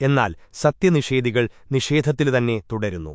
എന്നാൽ സത്യനിഷേധികൾ നിഷേധത്തിലു തന്നെ തുടരുന്നു.